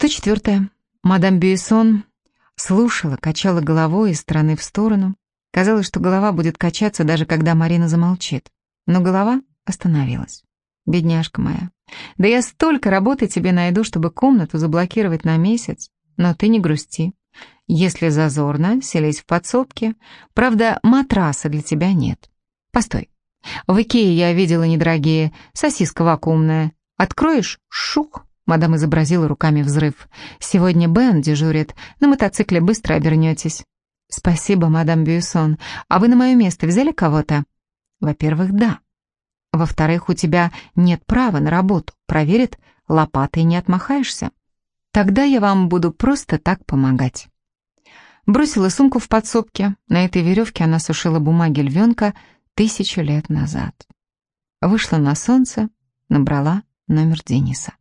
104. Мадам Бюйсон слушала, качала головой из стороны в сторону. Казалось, что голова будет качаться, даже когда Марина замолчит. Но голова остановилась. «Бедняжка моя, да я столько работы тебе найду, чтобы комнату заблокировать на месяц. Но ты не грусти. Если зазорно, селись в подсобке. Правда, матраса для тебя нет. Постой. В Икее я видела недорогие. Сосиска вакуумная. Откроешь — шух. Мадам изобразила руками взрыв. «Сегодня Бен дежурит. На мотоцикле быстро обернетесь». «Спасибо, мадам Бюйсон. А вы на мое место взяли кого-то?» «Во-первых, да. Во-вторых, у тебя нет права на работу. Проверит, лопатой не отмахаешься. Тогда я вам буду просто так помогать». Бросила сумку в подсобке. На этой веревке она сушила бумаги львенка тысячу лет назад. Вышла на солнце, набрала номер Дениса.